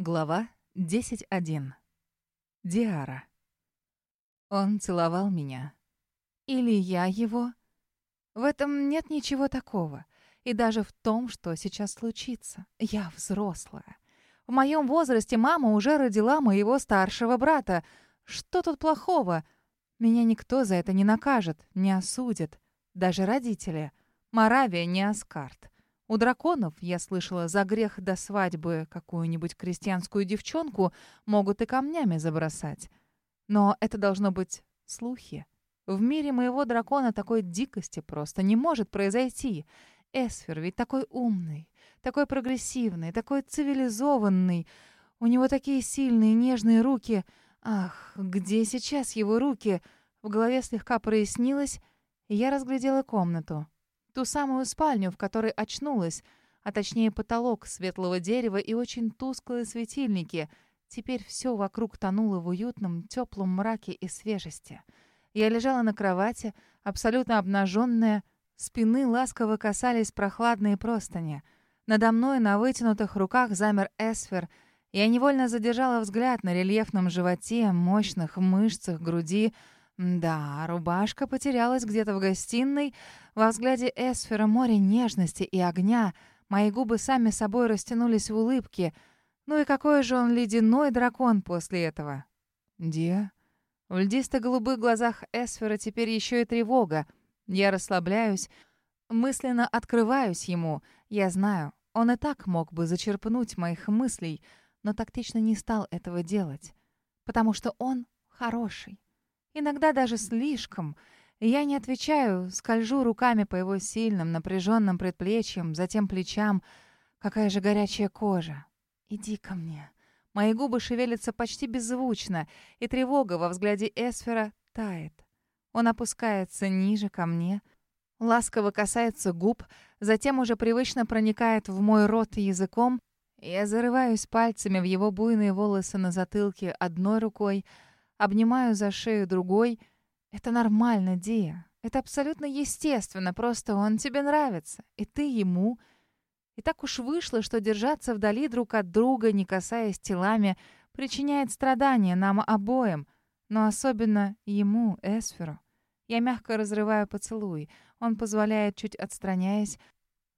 Глава 10.1. Диара. Он целовал меня. Или я его. В этом нет ничего такого. И даже в том, что сейчас случится. Я взрослая. В моем возрасте мама уже родила моего старшего брата. Что тут плохого? Меня никто за это не накажет, не осудит. Даже родители. Моравия не Аскарт. У драконов, я слышала, за грех до свадьбы какую-нибудь крестьянскую девчонку могут и камнями забросать. Но это должно быть слухи. В мире моего дракона такой дикости просто не может произойти. Эсфер ведь такой умный, такой прогрессивный, такой цивилизованный. У него такие сильные нежные руки. Ах, где сейчас его руки? В голове слегка прояснилось, и я разглядела комнату. Ту самую спальню, в которой очнулась, а точнее потолок светлого дерева и очень тусклые светильники. Теперь все вокруг тонуло в уютном, теплом мраке и свежести. Я лежала на кровати, абсолютно обнаженная, спины ласково касались прохладные простыни. Надо мной на вытянутых руках замер Эсфер. Я невольно задержала взгляд на рельефном животе, мощных мышцах груди — да, рубашка потерялась где-то в гостиной. Во взгляде Эсфера море нежности и огня. Мои губы сами собой растянулись в улыбке. Ну и какой же он ледяной дракон после этого. Диа? В льдисто-голубых глазах Эсфера теперь еще и тревога. Я расслабляюсь, мысленно открываюсь ему. Я знаю, он и так мог бы зачерпнуть моих мыслей, но тактично не стал этого делать. Потому что он хороший. Иногда даже слишком. Я не отвечаю, скольжу руками по его сильным, напряженным предплечьям, затем плечам. Какая же горячая кожа. Иди ко мне. Мои губы шевелятся почти беззвучно, и тревога во взгляде Эсфера тает. Он опускается ниже ко мне, ласково касается губ, затем уже привычно проникает в мой рот языком. Я зарываюсь пальцами в его буйные волосы на затылке одной рукой — Обнимаю за шею другой. Это нормально, Дия. Это абсолютно естественно, просто он тебе нравится, и ты ему. И так уж вышло, что держаться вдали друг от друга, не касаясь телами, причиняет страдания нам обоим, но особенно ему, Эсферу. Я мягко разрываю поцелуй. Он позволяет, чуть отстраняясь,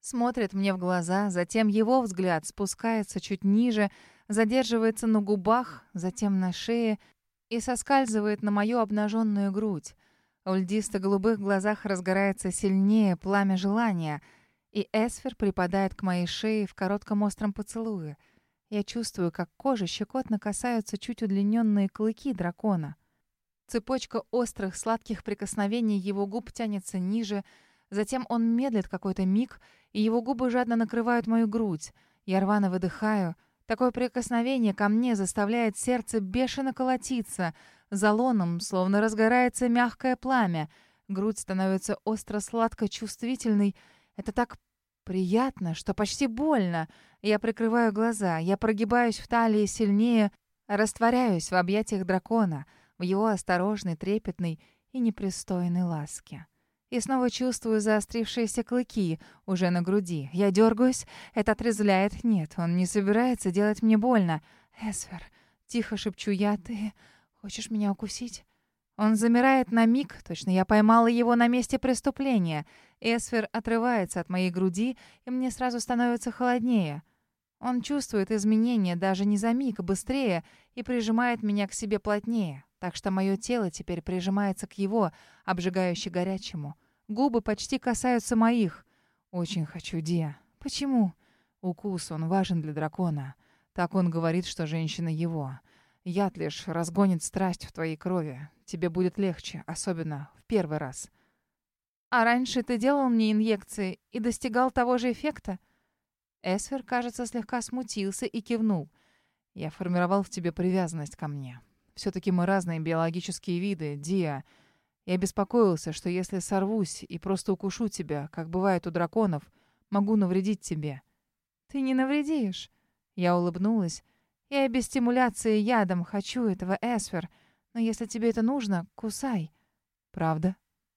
смотрит мне в глаза, затем его взгляд спускается чуть ниже, задерживается на губах, затем на шее — и соскальзывает на мою обнаженную грудь. В льдисто-голубых глазах разгорается сильнее пламя желания, и Эсфер припадает к моей шее в коротком остром поцелуе. Я чувствую, как кожа щекотно касаются чуть удлиненные клыки дракона. Цепочка острых сладких прикосновений его губ тянется ниже, затем он медлит какой-то миг, и его губы жадно накрывают мою грудь. Я рвано выдыхаю — Такое прикосновение ко мне заставляет сердце бешено колотиться. За лоном словно разгорается мягкое пламя. Грудь становится остро-сладко чувствительной. Это так приятно, что почти больно. Я прикрываю глаза, я прогибаюсь в талии сильнее, растворяюсь в объятиях дракона, в его осторожной, трепетной и непристойной ласке. И снова чувствую заострившиеся клыки уже на груди. Я дергаюсь, это отрезвляет. Нет, он не собирается делать мне больно. «Эсфер», — тихо шепчу я, — «ты хочешь меня укусить?» Он замирает на миг, точно я поймала его на месте преступления. Эсфер отрывается от моей груди, и мне сразу становится холоднее. Он чувствует изменения даже не за миг, быстрее, и прижимает меня к себе плотнее так что мое тело теперь прижимается к его, обжигающе горячему. Губы почти касаются моих. Очень хочу, Диа. Почему? Укус, он важен для дракона. Так он говорит, что женщина его. Яд лишь разгонит страсть в твоей крови. Тебе будет легче, особенно в первый раз. А раньше ты делал мне инъекции и достигал того же эффекта? Эсфер, кажется, слегка смутился и кивнул. Я формировал в тебе привязанность ко мне. Все-таки мы разные биологические виды, Диа. Я беспокоился, что если сорвусь и просто укушу тебя, как бывает у драконов, могу навредить тебе». «Ты не навредишь». Я улыбнулась. «Я без стимуляции ядом хочу этого, Эсфер. Но если тебе это нужно, кусай». «Правда?»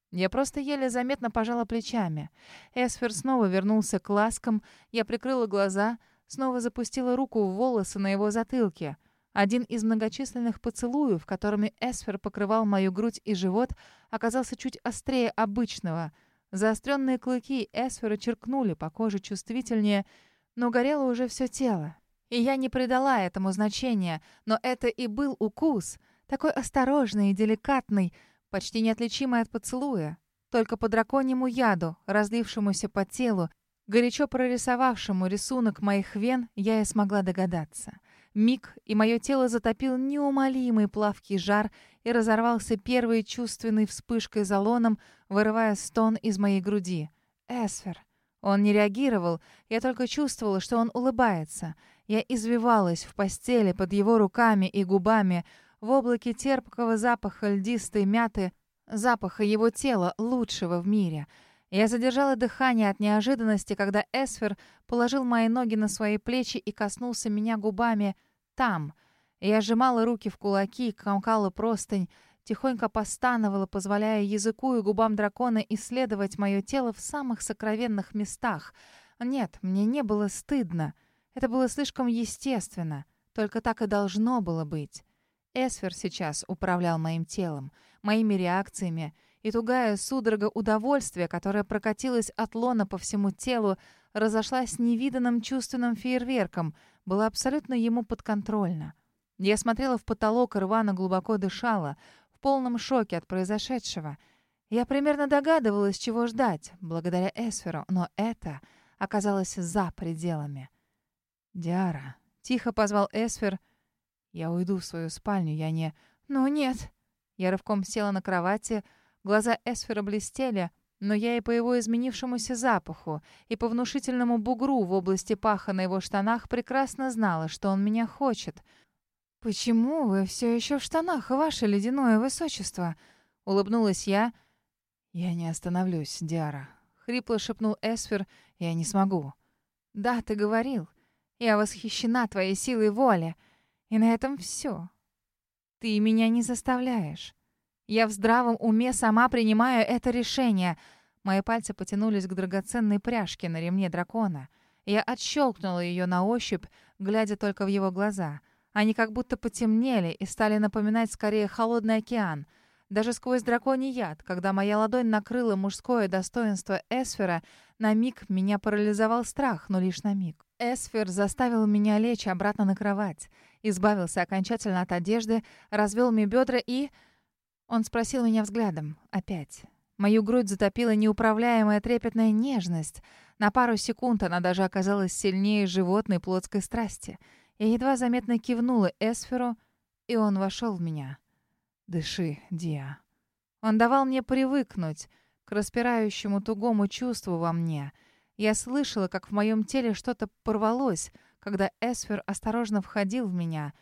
Я просто еле заметно пожала плечами. Эсфер снова вернулся к ласкам. Я прикрыла глаза, снова запустила руку в волосы на его затылке. Один из многочисленных поцелуев, которыми Эсфер покрывал мою грудь и живот, оказался чуть острее обычного. Заостренные клыки Эсфера черкнули по коже чувствительнее, но горело уже все тело. И я не придала этому значения, но это и был укус, такой осторожный и деликатный, почти неотличимый от поцелуя. Только по драконьему яду, разлившемуся по телу, горячо прорисовавшему рисунок моих вен, я и смогла догадаться. Миг, и мое тело затопил неумолимый плавкий жар и разорвался первой чувственной вспышкой залоном, вырывая стон из моей груди. «Эсфер!» Он не реагировал, я только чувствовала, что он улыбается. Я извивалась в постели под его руками и губами, в облаке терпкого запаха льдистой мяты, запаха его тела, лучшего в мире. Я задержала дыхание от неожиданности, когда Эсфер положил мои ноги на свои плечи и коснулся меня губами там. Я сжимала руки в кулаки, комкала простынь, тихонько постановала, позволяя языку и губам дракона исследовать мое тело в самых сокровенных местах. Нет, мне не было стыдно. Это было слишком естественно. Только так и должно было быть. Эсфер сейчас управлял моим телом, моими реакциями, и тугая судорога удовольствия, которая прокатилась от лона по всему телу, разошлась невиданным чувственным фейерверком, была абсолютно ему подконтрольна. Я смотрела в потолок, рвано глубоко дышала, в полном шоке от произошедшего. Я примерно догадывалась, чего ждать, благодаря Эсферу, но это оказалось за пределами. «Диара», — тихо позвал Эсфер, — я уйду в свою спальню, я не... Ну нет. Я рывком села на кровати, глаза Эсфера блестели, но я и по его изменившемуся запаху, и по внушительному бугру в области паха на его штанах прекрасно знала, что он меня хочет. «Почему вы все еще в штанах, ваше ледяное высочество?» — улыбнулась я. «Я не остановлюсь, Диара», — хрипло шепнул Эсфер. «Я не смогу». «Да, ты говорил. Я восхищена твоей силой воли». И на этом все. Ты меня не заставляешь. Я в здравом уме сама принимаю это решение. Мои пальцы потянулись к драгоценной пряжке на ремне дракона. Я отщелкнула ее на ощупь, глядя только в его глаза. Они как будто потемнели и стали напоминать скорее холодный океан. Даже сквозь драконий яд, когда моя ладонь накрыла мужское достоинство Эсфера, на миг меня парализовал страх, но лишь на миг. Эсфер заставил меня лечь обратно на кровать избавился окончательно от одежды, развел мне бедра и... Он спросил меня взглядом. Опять. Мою грудь затопила неуправляемая трепетная нежность. На пару секунд она даже оказалась сильнее животной плотской страсти. Я едва заметно кивнула Эсферу, и он вошел в меня. «Дыши, Диа». Он давал мне привыкнуть к распирающему тугому чувству во мне. Я слышала, как в моем теле что-то порвалось, когда Эсфер осторожно входил в меня,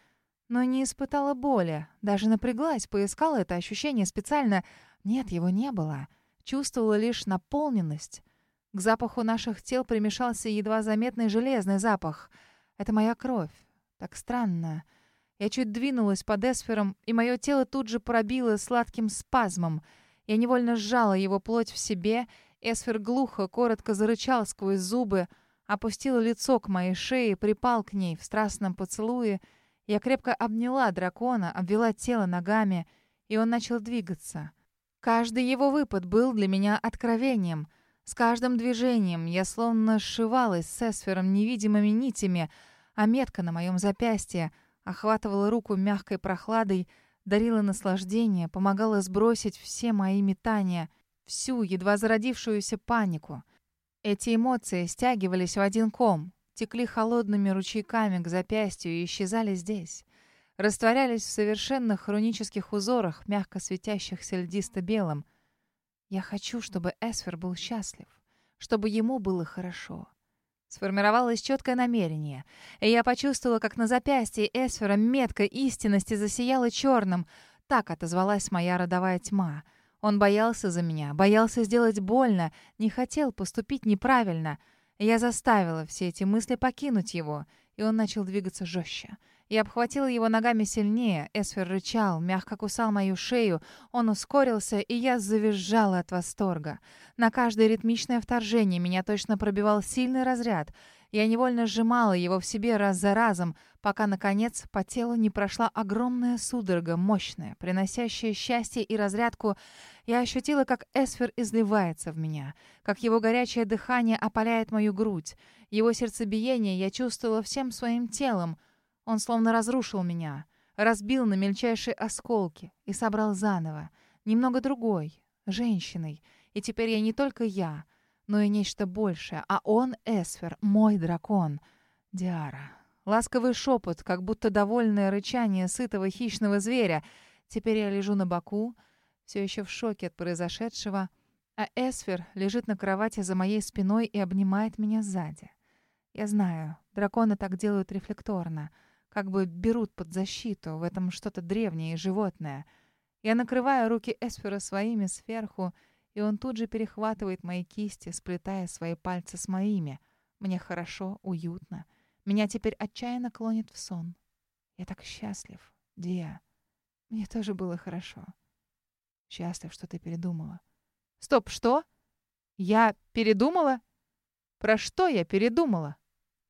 но не испытала боли, даже напряглась, поискала это ощущение специально. Нет, его не было. Чувствовала лишь наполненность. К запаху наших тел примешался едва заметный железный запах. Это моя кровь. Так странно. Я чуть двинулась под Эсфером, и мое тело тут же пробило сладким спазмом. Я невольно сжала его плоть в себе. Эсфер глухо, коротко зарычал сквозь зубы — опустил лицо к моей шее, припал к ней в страстном поцелуе. Я крепко обняла дракона, обвела тело ногами, и он начал двигаться. Каждый его выпад был для меня откровением. С каждым движением я словно сшивалась с эсфером невидимыми нитями, а метка на моем запястье охватывала руку мягкой прохладой, дарила наслаждение, помогала сбросить все мои метания, всю едва зародившуюся панику. Эти эмоции стягивались в один ком, текли холодными ручейками к запястью и исчезали здесь. Растворялись в совершенных хронических узорах, мягко светящихся льдисто-белым. Я хочу, чтобы Эсфер был счастлив, чтобы ему было хорошо. Сформировалось четкое намерение, и я почувствовала, как на запястье Эсфера метка истинности засияла черным. Так отозвалась моя родовая тьма — он боялся за меня, боялся сделать больно, не хотел поступить неправильно. Я заставила все эти мысли покинуть его, и он начал двигаться жестче. Я обхватила его ногами сильнее, Эсфер рычал, мягко кусал мою шею, он ускорился, и я завизжала от восторга. На каждое ритмичное вторжение меня точно пробивал сильный разряд. Я невольно сжимала его в себе раз за разом, пока, наконец, по телу не прошла огромная судорога, мощная, приносящая счастье и разрядку. Я ощутила, как Эсфер изливается в меня, как его горячее дыхание опаляет мою грудь. Его сердцебиение я чувствовала всем своим телом. Он словно разрушил меня, разбил на мельчайшие осколки и собрал заново, немного другой, женщиной. И теперь я не только я, но и нечто большее, а он, Эсфер, мой дракон. Диара. Ласковый шепот, как будто довольное рычание сытого хищного зверя. Теперь я лежу на боку, все еще в шоке от произошедшего, а Эсфер лежит на кровати за моей спиной и обнимает меня сзади. Я знаю, драконы так делают рефлекторно, как бы берут под защиту, в этом что-то древнее и животное. Я накрываю руки Эсфера своими сверху, и он тут же перехватывает мои кисти, сплетая свои пальцы с моими. Мне хорошо, уютно. Меня теперь отчаянно клонит в сон. Я так счастлив, Диа. Мне тоже было хорошо. Счастлив, что ты передумала. Стоп, что? Я передумала? Про что я передумала?